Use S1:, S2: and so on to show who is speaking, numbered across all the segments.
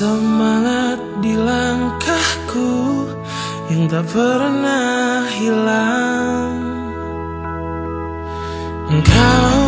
S1: Semangat di langkahku yang tak pernah hilang. Engkau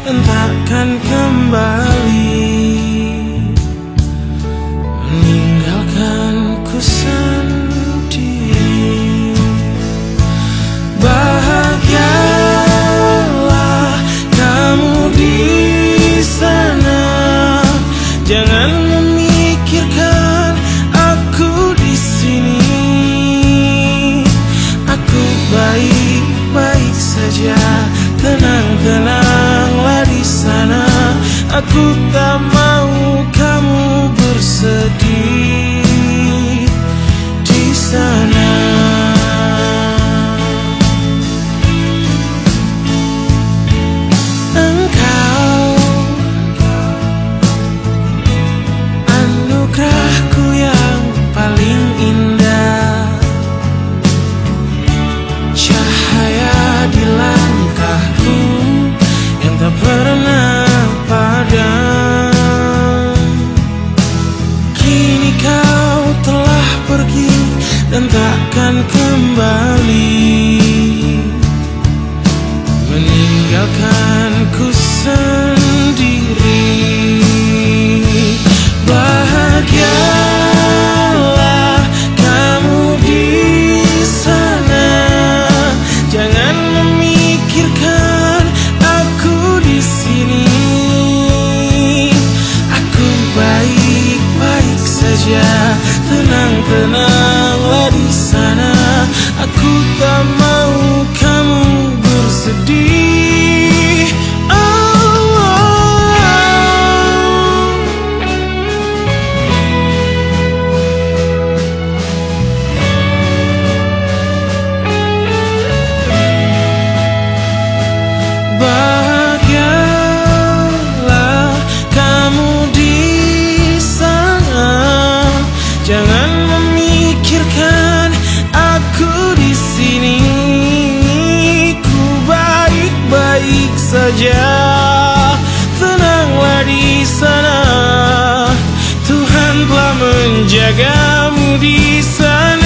S1: dan takkan kembali Meninggalkanku sendiri. Bahagialah kamu di sana. Jangan memikirkan aku di sini. Aku baik-baik saja. Sana Aku tak mau takkan saja. Tenanglah di sana. Tuhan telah menjagamu di sana